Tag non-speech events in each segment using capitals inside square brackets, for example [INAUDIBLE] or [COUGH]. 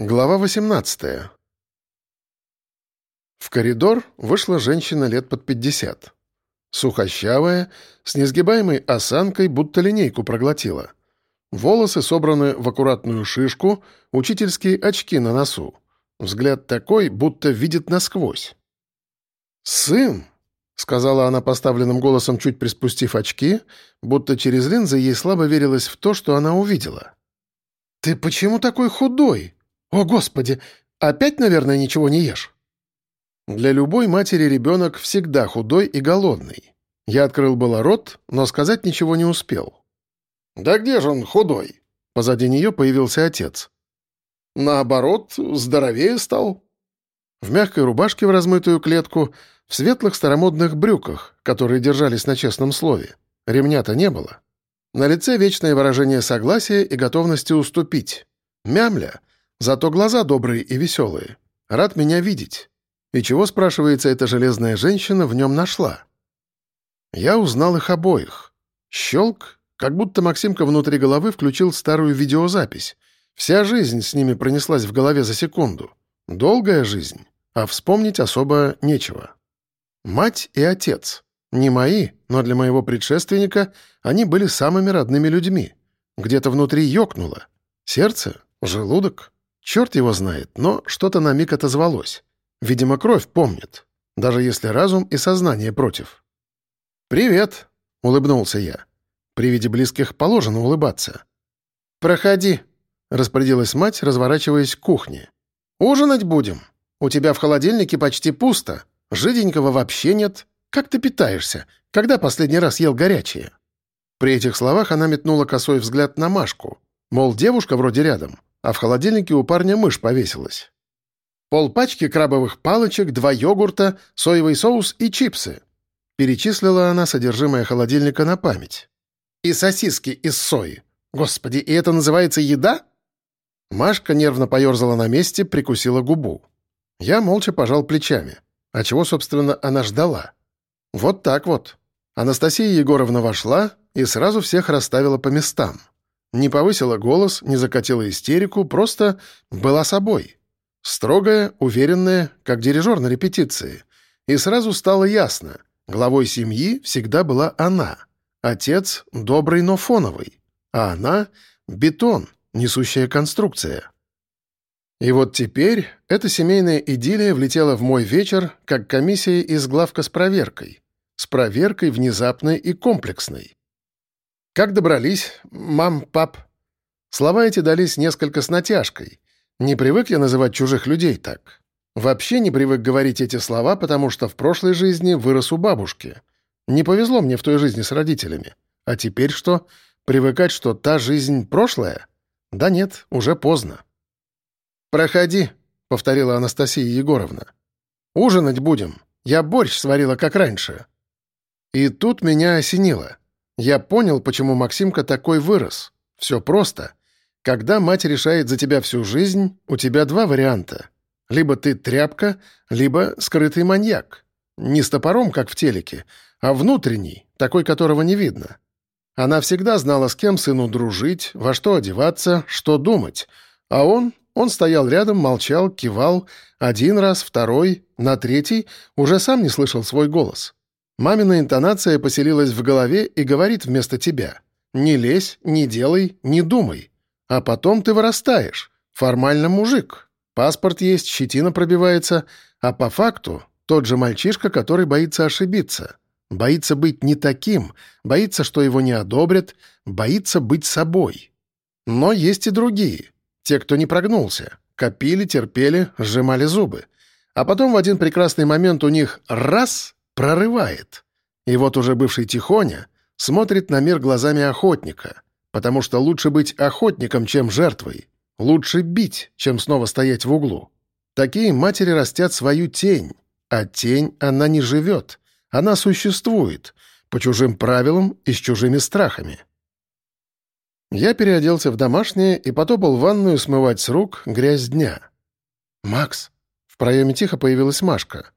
Глава 18 В коридор вышла женщина лет под 50. Сухощавая, с несгибаемой осанкой, будто линейку проглотила. Волосы собраны в аккуратную шишку, учительские очки на носу. Взгляд такой, будто видит насквозь. «Сын!» — сказала она поставленным голосом, чуть приспустив очки, будто через линзы ей слабо верилось в то, что она увидела. «Ты почему такой худой?» «О, Господи! Опять, наверное, ничего не ешь?» Для любой матери ребенок всегда худой и голодный. Я открыл было рот, но сказать ничего не успел. «Да где же он худой?» Позади нее появился отец. «Наоборот, здоровее стал». В мягкой рубашке в размытую клетку, в светлых старомодных брюках, которые держались на честном слове. Ремня-то не было. На лице вечное выражение согласия и готовности уступить. Мямля, Зато глаза добрые и веселые. Рад меня видеть. И чего, спрашивается, эта железная женщина в нем нашла? Я узнал их обоих. Щелк, как будто Максимка внутри головы включил старую видеозапись. Вся жизнь с ними пронеслась в голове за секунду. Долгая жизнь, а вспомнить особо нечего. Мать и отец. Не мои, но для моего предшественника они были самыми родными людьми. Где-то внутри ёкнуло. Сердце? Желудок? Черт его знает, но что-то на миг отозвалось. Видимо, кровь помнит, даже если разум и сознание против. «Привет», — улыбнулся я. При виде близких положено улыбаться. «Проходи», — распорядилась мать, разворачиваясь к кухне. «Ужинать будем. У тебя в холодильнике почти пусто. Жиденького вообще нет. Как ты питаешься? Когда последний раз ел горячее?» При этих словах она метнула косой взгляд на Машку. Мол, девушка вроде рядом а в холодильнике у парня мышь повесилась. Полпачки крабовых палочек, два йогурта, соевый соус и чипсы. Перечислила она содержимое холодильника на память. И сосиски из сои. Господи, и это называется еда? Машка нервно поерзала на месте, прикусила губу. Я молча пожал плечами. А чего, собственно, она ждала? Вот так вот. Анастасия Егоровна вошла и сразу всех расставила по местам. Не повысила голос, не закатила истерику, просто была собой. Строгая, уверенная, как дирижер на репетиции. И сразу стало ясно. Главой семьи всегда была она. Отец — добрый, но фоновый. А она — бетон, несущая конструкция. И вот теперь эта семейная идиллия влетела в мой вечер, как комиссия из главка с проверкой. С проверкой внезапной и комплексной. «Как добрались? Мам, пап?» Слова эти дались несколько с натяжкой. Не привык я называть чужих людей так. Вообще не привык говорить эти слова, потому что в прошлой жизни вырос у бабушки. Не повезло мне в той жизни с родителями. А теперь что? Привыкать, что та жизнь прошлая? Да нет, уже поздно. «Проходи», — повторила Анастасия Егоровна. «Ужинать будем. Я борщ сварила, как раньше». И тут меня осенило. Я понял, почему Максимка такой вырос. Все просто. Когда мать решает за тебя всю жизнь, у тебя два варианта. Либо ты тряпка, либо скрытый маньяк. Не с топором, как в телеке, а внутренний, такой, которого не видно. Она всегда знала, с кем сыну дружить, во что одеваться, что думать. А он, он стоял рядом, молчал, кивал. Один раз, второй, на третий уже сам не слышал свой голос. Мамина интонация поселилась в голове и говорит вместо тебя. «Не лезь, не делай, не думай». А потом ты вырастаешь. Формально мужик. Паспорт есть, щетина пробивается. А по факту тот же мальчишка, который боится ошибиться. Боится быть не таким, боится, что его не одобрят, боится быть собой. Но есть и другие. Те, кто не прогнулся. Копили, терпели, сжимали зубы. А потом в один прекрасный момент у них раз прорывает. И вот уже бывший Тихоня смотрит на мир глазами охотника, потому что лучше быть охотником, чем жертвой. Лучше бить, чем снова стоять в углу. Такие матери растят свою тень, а тень она не живет, она существует, по чужим правилам и с чужими страхами. Я переоделся в домашнее и потопал в ванную смывать с рук грязь дня. «Макс!» — в проеме тихо появилась Машка.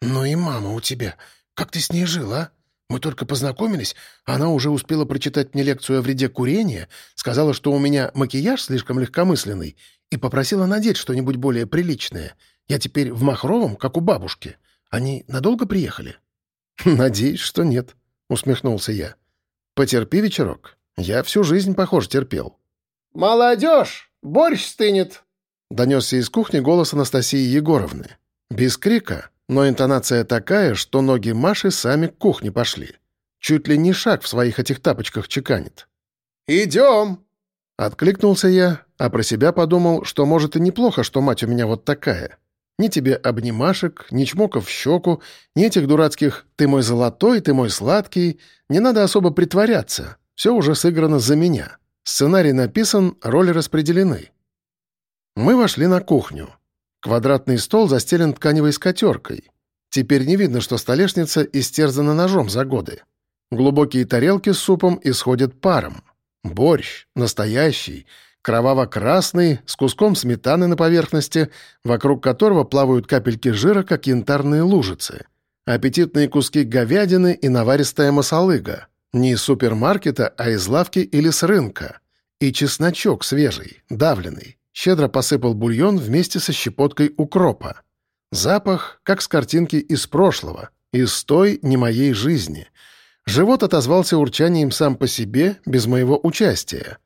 «Ну и мама у тебя. Как ты с ней жил, а? Мы только познакомились, она уже успела прочитать мне лекцию о вреде курения, сказала, что у меня макияж слишком легкомысленный, и попросила надеть что-нибудь более приличное. Я теперь в Махровом, как у бабушки. Они надолго приехали?» «Надеюсь, что нет», — усмехнулся я. «Потерпи вечерок. Я всю жизнь, похоже, терпел». «Молодежь! Борщ стынет!» — донесся из кухни голос Анастасии Егоровны. Без крика, но интонация такая, что ноги Маши сами к кухне пошли. Чуть ли не шаг в своих этих тапочках чеканит. «Идем!» Откликнулся я, а про себя подумал, что, может, и неплохо, что мать у меня вот такая. Ни тебе обнимашек, ни чмоков в щеку, ни этих дурацких «ты мой золотой, ты мой сладкий». Не надо особо притворяться. Все уже сыграно за меня. Сценарий написан, роли распределены. Мы вошли на кухню. Квадратный стол застелен тканевой скатеркой. Теперь не видно, что столешница истерзана ножом за годы. Глубокие тарелки с супом исходят паром. Борщ, настоящий, кроваво-красный, с куском сметаны на поверхности, вокруг которого плавают капельки жира, как янтарные лужицы. Аппетитные куски говядины и наваристая масалыга. Не из супермаркета, а из лавки или с рынка. И чесночок свежий, давленный. Щедро посыпал бульон вместе со щепоткой укропа. Запах, как с картинки из прошлого, из той не моей жизни — Живот отозвался урчанием сам по себе, без моего участия.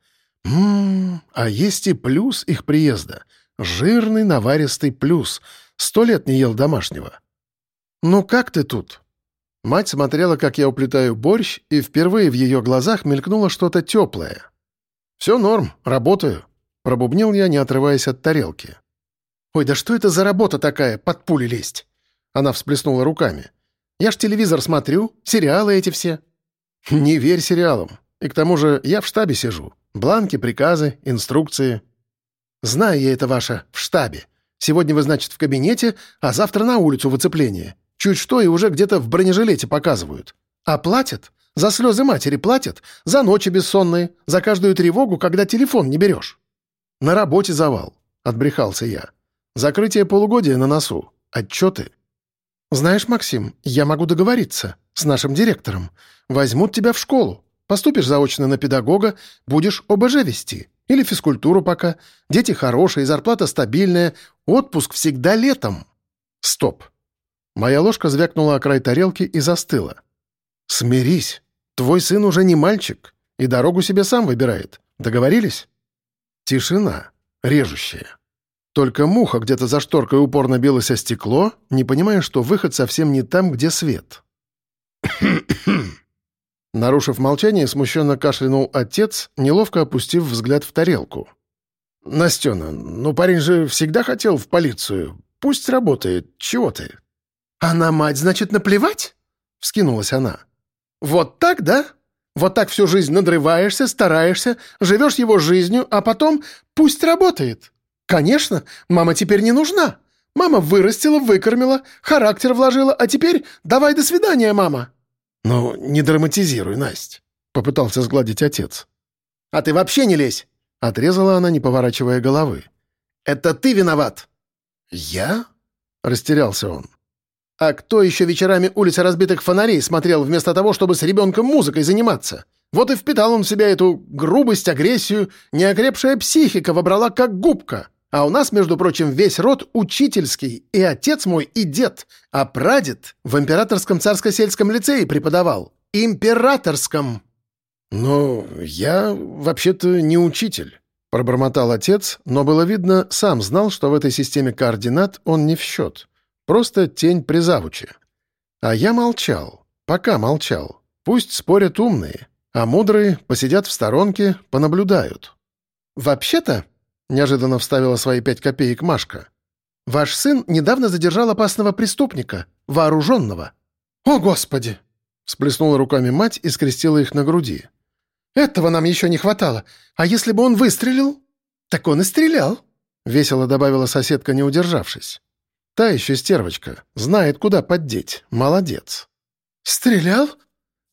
«Ммм, а есть и плюс их приезда. Жирный наваристый плюс. Сто лет не ел домашнего». «Ну как ты тут?» Мать смотрела, как я уплетаю борщ, и впервые в ее глазах мелькнуло что-то теплое. «Все норм, работаю», — пробубнил я, не отрываясь от тарелки. «Ой, да что это за работа такая, под пули лезть?» Она всплеснула руками. Я ж телевизор смотрю, сериалы эти все». «Не верь сериалам. И к тому же я в штабе сижу. Бланки, приказы, инструкции». «Знаю я это ваше в штабе. Сегодня вы, значит, в кабинете, а завтра на улицу в оцепление. Чуть что и уже где-то в бронежилете показывают. А платят? За слезы матери платят? За ночи бессонные? За каждую тревогу, когда телефон не берешь?» «На работе завал», — отбрехался я. «Закрытие полугодия на носу. Отчеты. «Знаешь, Максим, я могу договориться с нашим директором. Возьмут тебя в школу. Поступишь заочно на педагога, будешь ОБЖ вести. Или физкультуру пока. Дети хорошие, зарплата стабильная. Отпуск всегда летом». «Стоп». Моя ложка звякнула о край тарелки и застыла. «Смирись. Твой сын уже не мальчик и дорогу себе сам выбирает. Договорились?» Тишина, режущая. Только муха где-то за шторкой упорно билась о стекло, не понимая, что выход совсем не там, где свет. [COUGHS] Нарушив молчание, смущенно кашлянул отец, неловко опустив взгляд в тарелку. «Настена, ну парень же всегда хотел в полицию. Пусть работает. Чего ты?» «А на мать, значит, наплевать?» — вскинулась она. «Вот так, да? Вот так всю жизнь надрываешься, стараешься, живешь его жизнью, а потом пусть работает. «Конечно, мама теперь не нужна. Мама вырастила, выкормила, характер вложила, а теперь давай до свидания, мама». «Ну, не драматизируй, Настя», — попытался сгладить отец. «А ты вообще не лезь!» — отрезала она, не поворачивая головы. «Это ты виноват!» «Я?» — растерялся он. «А кто еще вечерами улицы разбитых фонарей смотрел вместо того, чтобы с ребенком музыкой заниматься? Вот и впитал он в себя эту грубость, агрессию, неокрепшая психика вобрала как губка. А у нас, между прочим, весь род учительский, и отец мой, и дед, а прадед в императорском царско-сельском лицее преподавал. Императорском!» «Ну, я вообще-то не учитель», — пробормотал отец, но было видно, сам знал, что в этой системе координат он не в счет. Просто тень при завуче. А я молчал, пока молчал. Пусть спорят умные, а мудрые посидят в сторонке, понаблюдают. «Вообще-то», неожиданно вставила свои пять копеек Машка. «Ваш сын недавно задержал опасного преступника, вооруженного». «О, Господи!» — всплеснула руками мать и скрестила их на груди. «Этого нам еще не хватало. А если бы он выстрелил?» «Так он и стрелял», — весело добавила соседка, не удержавшись. «Та еще стервочка. Знает, куда поддеть. Молодец». «Стрелял?»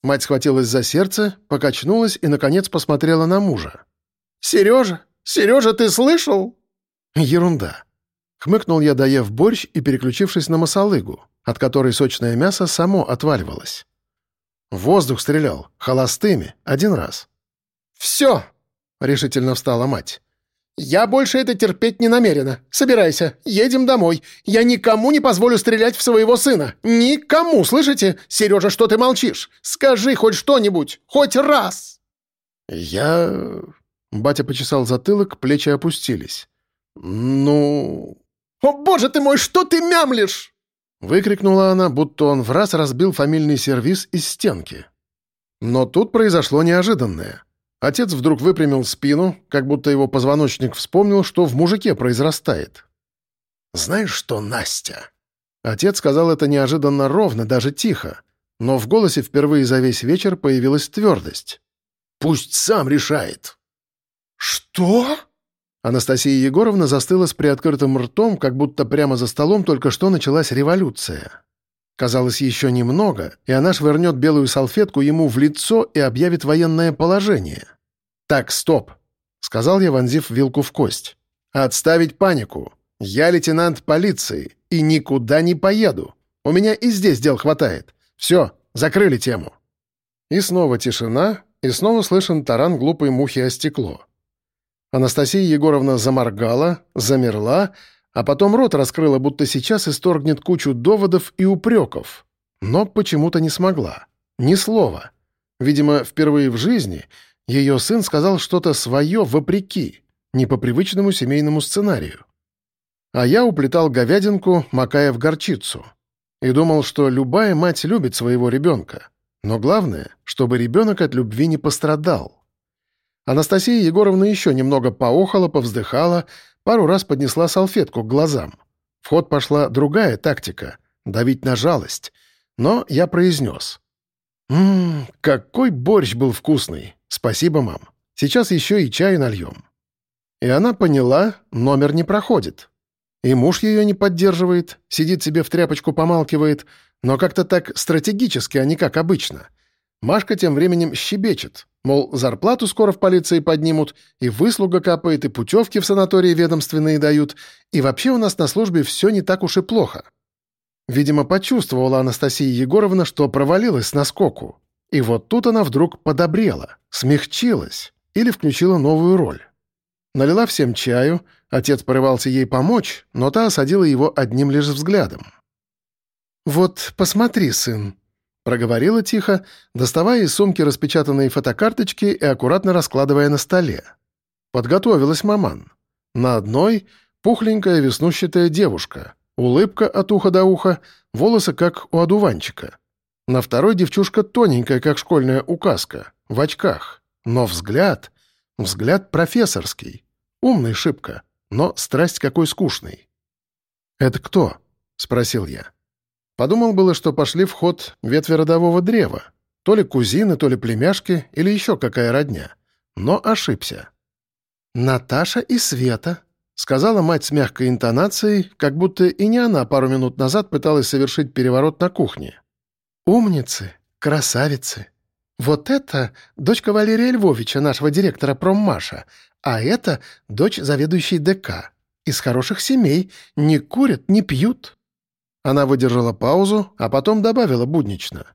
Мать схватилась за сердце, покачнулась и, наконец, посмотрела на мужа. «Сережа, Сережа, ты слышал?» «Ерунда». Хмыкнул я, доев борщ и переключившись на масалыгу, от которой сочное мясо само отваливалось. Воздух стрелял, холостыми, один раз. «Все!» — решительно встала мать. Я больше это терпеть не намерена. Собирайся, едем домой. Я никому не позволю стрелять в своего сына. Никому, слышите? Сережа, что ты молчишь? Скажи хоть что-нибудь, хоть раз!» «Я...» Батя почесал затылок, плечи опустились. «Ну...» «О, боже ты мой, что ты мямлишь?» Выкрикнула она, будто он в раз разбил фамильный сервиз из стенки. Но тут произошло неожиданное. Отец вдруг выпрямил спину, как будто его позвоночник вспомнил, что в мужике произрастает. «Знаешь что, Настя?» Отец сказал это неожиданно ровно, даже тихо, но в голосе впервые за весь вечер появилась твердость. «Пусть сам решает». «Что?» Анастасия Егоровна застыла с приоткрытым ртом, как будто прямо за столом только что началась революция. Казалось, еще немного, и она швырнет белую салфетку ему в лицо и объявит военное положение. «Так, стоп!» — сказал я, вонзив вилку в кость. «Отставить панику! Я лейтенант полиции и никуда не поеду. У меня и здесь дел хватает. Все, закрыли тему». И снова тишина, и снова слышен таран глупой мухи о стекло. Анастасия Егоровна заморгала, замерла, а потом рот раскрыла, будто сейчас исторгнет кучу доводов и упреков. Но почему-то не смогла. Ни слова. Видимо, впервые в жизни ее сын сказал что-то свое вопреки, не по привычному семейному сценарию. А я уплетал говядинку, макая в горчицу. И думал, что любая мать любит своего ребенка. Но главное, чтобы ребенок от любви не пострадал. Анастасия Егоровна еще немного поохала, повздыхала, пару раз поднесла салфетку к глазам. В ход пошла другая тактика — давить на жалость. Но я произнес. «Ммм, какой борщ был вкусный! Спасибо, мам. Сейчас еще и чай нальем». И она поняла, номер не проходит. И муж ее не поддерживает, сидит себе в тряпочку помалкивает, но как-то так стратегически, а не как обычно. Машка тем временем щебечет. Мол, зарплату скоро в полиции поднимут, и выслуга капает, и путевки в санатории ведомственные дают, и вообще у нас на службе все не так уж и плохо. Видимо, почувствовала Анастасия Егоровна, что провалилась с наскоку. И вот тут она вдруг подобрела, смягчилась или включила новую роль. Налила всем чаю, отец порывался ей помочь, но та осадила его одним лишь взглядом. «Вот посмотри, сын», Проговорила тихо, доставая из сумки распечатанные фотокарточки и аккуратно раскладывая на столе. Подготовилась маман. На одной — пухленькая веснущатая девушка, улыбка от уха до уха, волосы как у одуванчика. На второй девчушка тоненькая, как школьная указка, в очках. Но взгляд... Взгляд профессорский. Умный шибко, но страсть какой скучный. «Это кто?» — спросил я. Подумал было, что пошли в ход ветви родового древа. То ли кузины, то ли племяшки, или еще какая родня. Но ошибся. «Наташа и Света», — сказала мать с мягкой интонацией, как будто и не она пару минут назад пыталась совершить переворот на кухне. «Умницы, красавицы. Вот это дочка Валерия Львовича, нашего директора проммаша, а это дочь заведующей ДК. Из хороших семей, не курят, не пьют». Она выдержала паузу, а потом добавила буднично.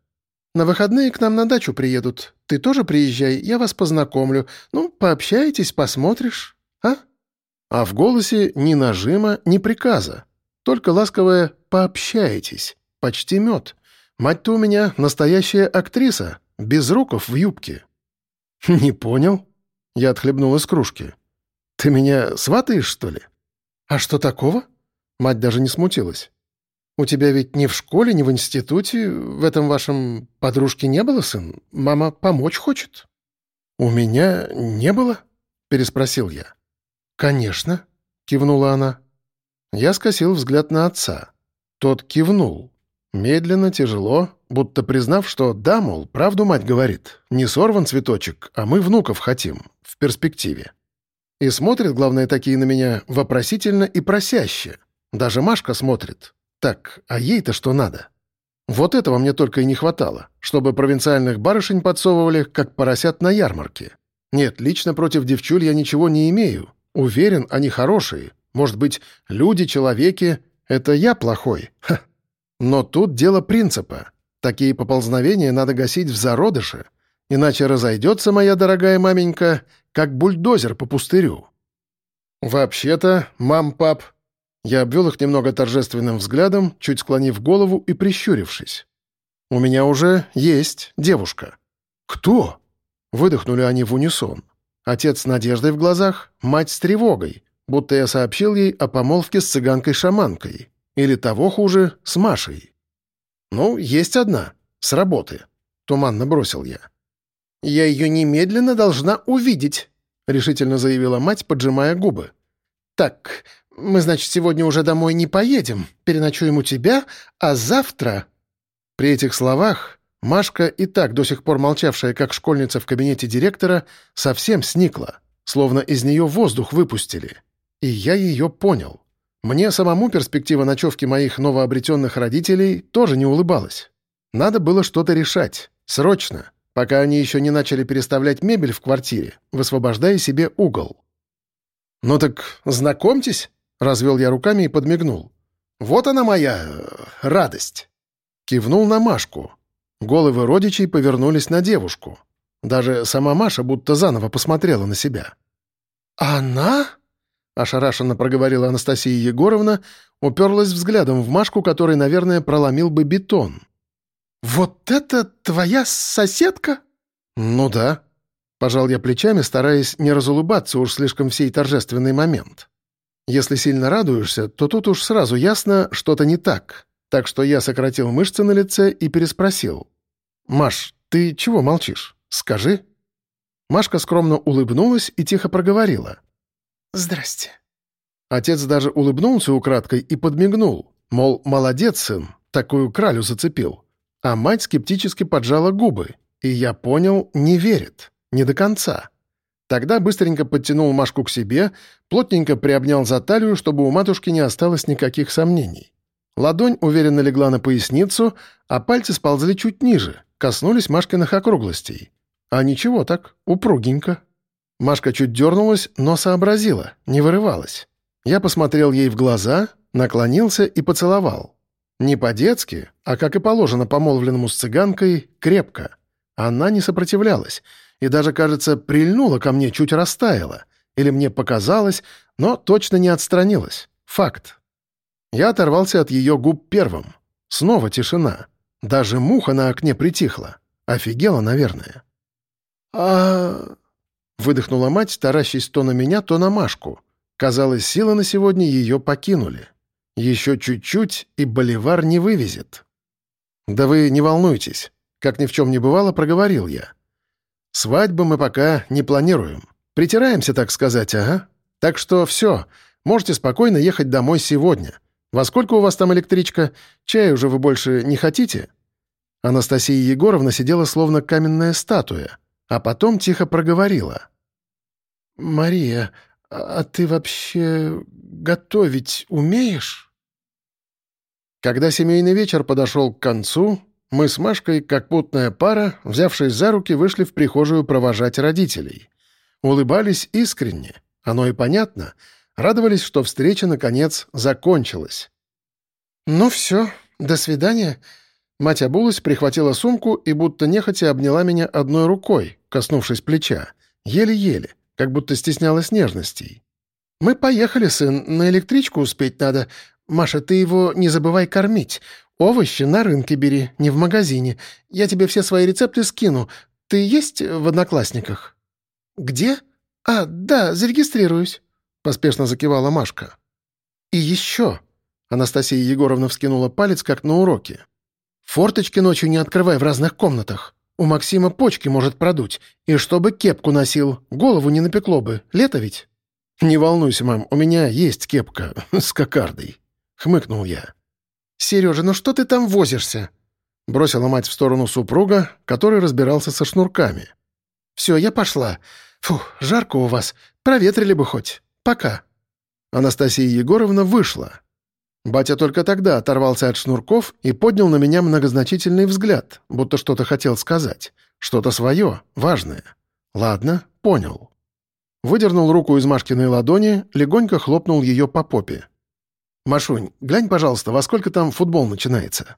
«На выходные к нам на дачу приедут. Ты тоже приезжай, я вас познакомлю. Ну, пообщаетесь, посмотришь, а?» А в голосе ни нажима, ни приказа. Только ласковое «пообщаетесь». Почти мед. Мать-то у меня настоящая актриса, без руков в юбке. «Не понял?» Я отхлебнул из кружки. «Ты меня сватаешь, что ли?» «А что такого?» Мать даже не смутилась. У тебя ведь ни в школе, ни в институте в этом вашем подружке не было, сын? Мама помочь хочет?» «У меня не было?» — переспросил я. «Конечно», — кивнула она. Я скосил взгляд на отца. Тот кивнул. Медленно, тяжело, будто признав, что да, мол, правду мать говорит. Не сорван цветочек, а мы внуков хотим, в перспективе. И смотрит, главное, такие на меня вопросительно и просяще. Даже Машка смотрит, так, а ей-то что надо? Вот этого мне только и не хватало, чтобы провинциальных барышень подсовывали, как поросят на ярмарке. Нет, лично против девчуль я ничего не имею. Уверен, они хорошие. Может быть, люди, человеки — это я плохой. Ха. Но тут дело принципа. Такие поползновения надо гасить в зародыше, иначе разойдется моя дорогая маменька, как бульдозер по пустырю. «Вообще-то, мам-пап...» Я обвел их немного торжественным взглядом, чуть склонив голову и прищурившись. «У меня уже есть девушка». «Кто?» — выдохнули они в унисон. Отец с надеждой в глазах, мать с тревогой, будто я сообщил ей о помолвке с цыганкой-шаманкой. Или того хуже, с Машей. «Ну, есть одна. С работы», — туманно бросил я. «Я ее немедленно должна увидеть», — решительно заявила мать, поджимая губы. «Так, мы, значит, сегодня уже домой не поедем, переночуем у тебя, а завтра...» При этих словах Машка, и так до сих пор молчавшая, как школьница в кабинете директора, совсем сникла, словно из нее воздух выпустили. И я ее понял. Мне самому перспектива ночевки моих новообретенных родителей тоже не улыбалась. Надо было что-то решать. Срочно. Пока они еще не начали переставлять мебель в квартире, высвобождая себе угол. «Ну так знакомьтесь», — развел я руками и подмигнул. «Вот она моя... Э, радость». Кивнул на Машку. Головы родичей повернулись на девушку. Даже сама Маша будто заново посмотрела на себя. «Она?» — ошарашенно проговорила Анастасия Егоровна, уперлась взглядом в Машку, который, наверное, проломил бы бетон. «Вот это твоя соседка?» «Ну да», — пожал я плечами, стараясь не разулыбаться уж слишком в сей торжественный момент. «Если сильно радуешься, то тут уж сразу ясно, что-то не так, так что я сократил мышцы на лице и переспросил. «Маш, ты чего молчишь? Скажи». Машка скромно улыбнулась и тихо проговорила. «Здрасте». Отец даже улыбнулся украдкой и подмигнул, мол, молодец, сын, такую кралю зацепил. А мать скептически поджала губы, и я понял, не верит, не до конца. Тогда быстренько подтянул Машку к себе, плотненько приобнял за талию, чтобы у матушки не осталось никаких сомнений. Ладонь уверенно легла на поясницу, а пальцы сползли чуть ниже, коснулись Машкиных округлостей. А ничего так, упругенько. Машка чуть дернулась, но сообразила, не вырывалась. Я посмотрел ей в глаза, наклонился и поцеловал. Не по-детски, а, как и положено помолвленному с цыганкой, крепко. Она не сопротивлялась и даже, кажется, прильнула ко мне, чуть растаяла. Или мне показалось, но точно не отстранилась. Факт. Я оторвался от ее губ первым. Снова тишина. Даже муха на окне притихла. Офигела, наверное. «А...» Выдохнула мать, таращясь то на меня, то на Машку. Казалось, силы на сегодня ее покинули. Еще чуть-чуть, и боливар не вывезет. «Да вы не волнуйтесь», — как ни в чем не бывало, проговорил я. «Свадьбы мы пока не планируем. Притираемся, так сказать, ага. Так что все, можете спокойно ехать домой сегодня. Во сколько у вас там электричка? Чай уже вы больше не хотите?» Анастасия Егоровна сидела словно каменная статуя, а потом тихо проговорила. «Мария, а ты вообще готовить умеешь?» Когда семейный вечер подошел к концу, мы с Машкой, как путная пара, взявшись за руки, вышли в прихожую провожать родителей. Улыбались искренне, оно и понятно, радовались, что встреча, наконец, закончилась. «Ну все, до свидания». Мать обулась, прихватила сумку и будто нехотя обняла меня одной рукой, коснувшись плеча. Еле-еле как будто стеснялась нежностей. «Мы поехали, сын, на электричку успеть надо. Маша, ты его не забывай кормить. Овощи на рынке бери, не в магазине. Я тебе все свои рецепты скину. Ты есть в Одноклассниках?» «Где? А, да, зарегистрируюсь», — поспешно закивала Машка. «И еще...» — Анастасия Егоровна вскинула палец, как на уроке. «Форточки ночью не открывай в разных комнатах. У Максима почки может продуть. И чтобы кепку носил, голову не напекло бы. Лето ведь?» «Не волнуйся, мам, у меня есть кепка [LAUGHS] с кокардой», — хмыкнул я. «Сережа, ну что ты там возишься?» Бросила мать в сторону супруга, который разбирался со шнурками. «Все, я пошла. Фу, жарко у вас. Проветрили бы хоть. Пока». Анастасия Егоровна вышла. Батя только тогда оторвался от шнурков и поднял на меня многозначительный взгляд, будто что-то хотел сказать. Что-то свое, важное. Ладно, понял. Выдернул руку из Машкиной ладони, легонько хлопнул ее по попе. «Машунь, глянь, пожалуйста, во сколько там футбол начинается?»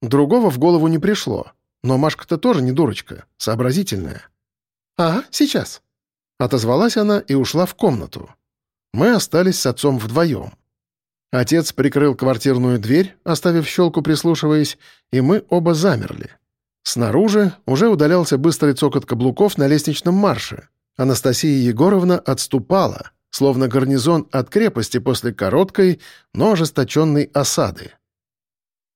Другого в голову не пришло, но Машка-то тоже не дурочка, сообразительная. «Ага, сейчас». Отозвалась она и ушла в комнату. Мы остались с отцом вдвоем. Отец прикрыл квартирную дверь, оставив щелку прислушиваясь, и мы оба замерли. Снаружи уже удалялся быстрый цокот каблуков на лестничном марше. Анастасия Егоровна отступала, словно гарнизон от крепости после короткой, но ожесточенной осады.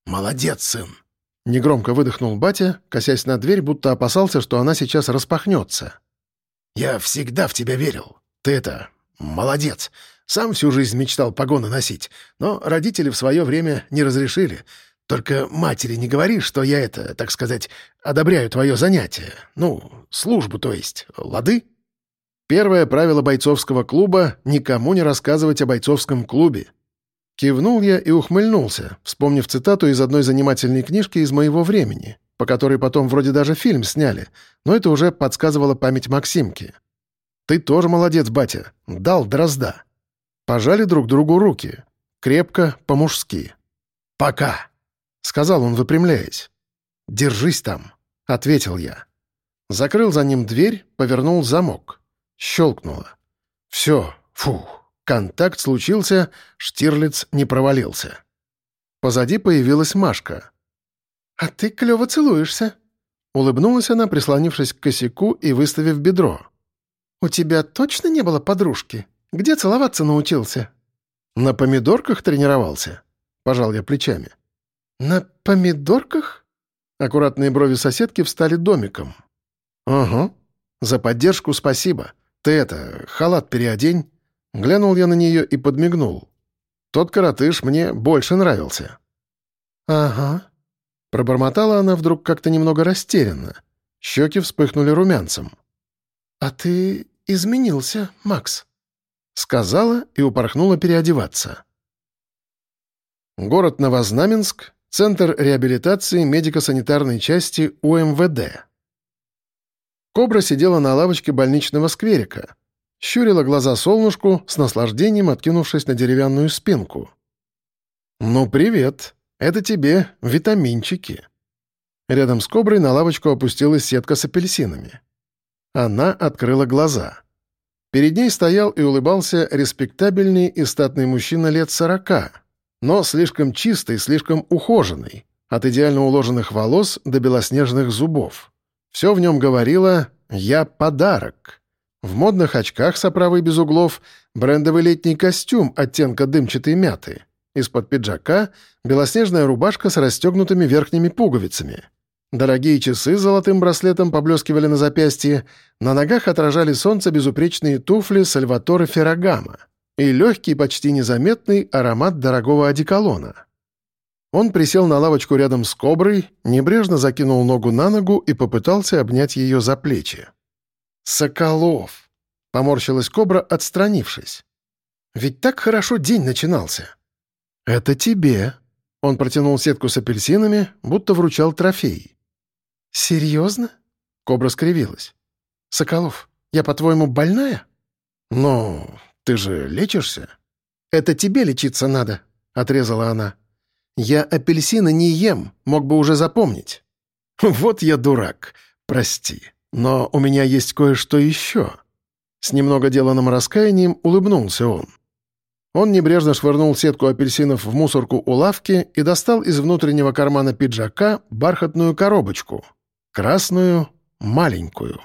«Молодец, сын!» — негромко выдохнул батя, косясь на дверь, будто опасался, что она сейчас распахнется. «Я всегда в тебя верил. Ты это... молодец. Сам всю жизнь мечтал погоны носить, но родители в свое время не разрешили. Только матери не говори, что я это, так сказать, одобряю твое занятие. Ну, службу, то есть. Лады?» Первое правило бойцовского клуба — никому не рассказывать о бойцовском клубе. Кивнул я и ухмыльнулся, вспомнив цитату из одной занимательной книжки из моего времени, по которой потом вроде даже фильм сняли, но это уже подсказывала память Максимки. «Ты тоже молодец, батя. Дал дрозда». Пожали друг другу руки. Крепко, по-мужски. «Пока», — сказал он, выпрямляясь. «Держись там», — ответил я. Закрыл за ним дверь, повернул замок. Щелкнуло. «Все, фух, контакт случился, Штирлиц не провалился». Позади появилась Машка. «А ты клёво целуешься», — улыбнулась она, прислонившись к косяку и выставив бедро. «У тебя точно не было подружки?» Где целоваться научился?» «На помидорках тренировался?» — пожал я плечами. «На помидорках?» Аккуратные брови соседки встали домиком. «Угу. За поддержку спасибо. Ты это, халат переодень». Глянул я на нее и подмигнул. Тот коротыш мне больше нравился. «Ага». Пробормотала она вдруг как-то немного растерянно. Щеки вспыхнули румянцем. «А ты изменился, Макс?» Сказала и упорхнула переодеваться. Город Новознаменск, Центр реабилитации медико-санитарной части УМВД. Кобра сидела на лавочке больничного скверика, щурила глаза солнышку, с наслаждением откинувшись на деревянную спинку. «Ну, привет. Это тебе витаминчики». Рядом с коброй на лавочку опустилась сетка с апельсинами. Она открыла глаза. Перед ней стоял и улыбался респектабельный и статный мужчина лет сорока, но слишком чистый, слишком ухоженный, от идеально уложенных волос до белоснежных зубов. Все в нем говорило «я подарок». В модных очках с оправой без углов брендовый летний костюм оттенка дымчатой мяты. Из-под пиджака белоснежная рубашка с расстегнутыми верхними пуговицами. Дорогие часы с золотым браслетом поблескивали на запястье, на ногах отражали солнце безупречные туфли Сальваторе Феррагама и легкий, почти незаметный аромат дорогого одеколона. Он присел на лавочку рядом с коброй, небрежно закинул ногу на ногу и попытался обнять ее за плечи. «Соколов!» — поморщилась кобра, отстранившись. «Ведь так хорошо день начинался». «Это тебе», — он протянул сетку с апельсинами, будто вручал трофей. «Серьезно?» — кобра скривилась. «Соколов, я, по-твоему, больная?» «Ну, ты же лечишься?» «Это тебе лечиться надо», — отрезала она. «Я апельсины не ем, мог бы уже запомнить». «Вот я дурак, прости, но у меня есть кое-что еще». С немного деланным раскаянием улыбнулся он. Он небрежно швырнул сетку апельсинов в мусорку у лавки и достал из внутреннего кармана пиджака бархатную коробочку — Красную, маленькую.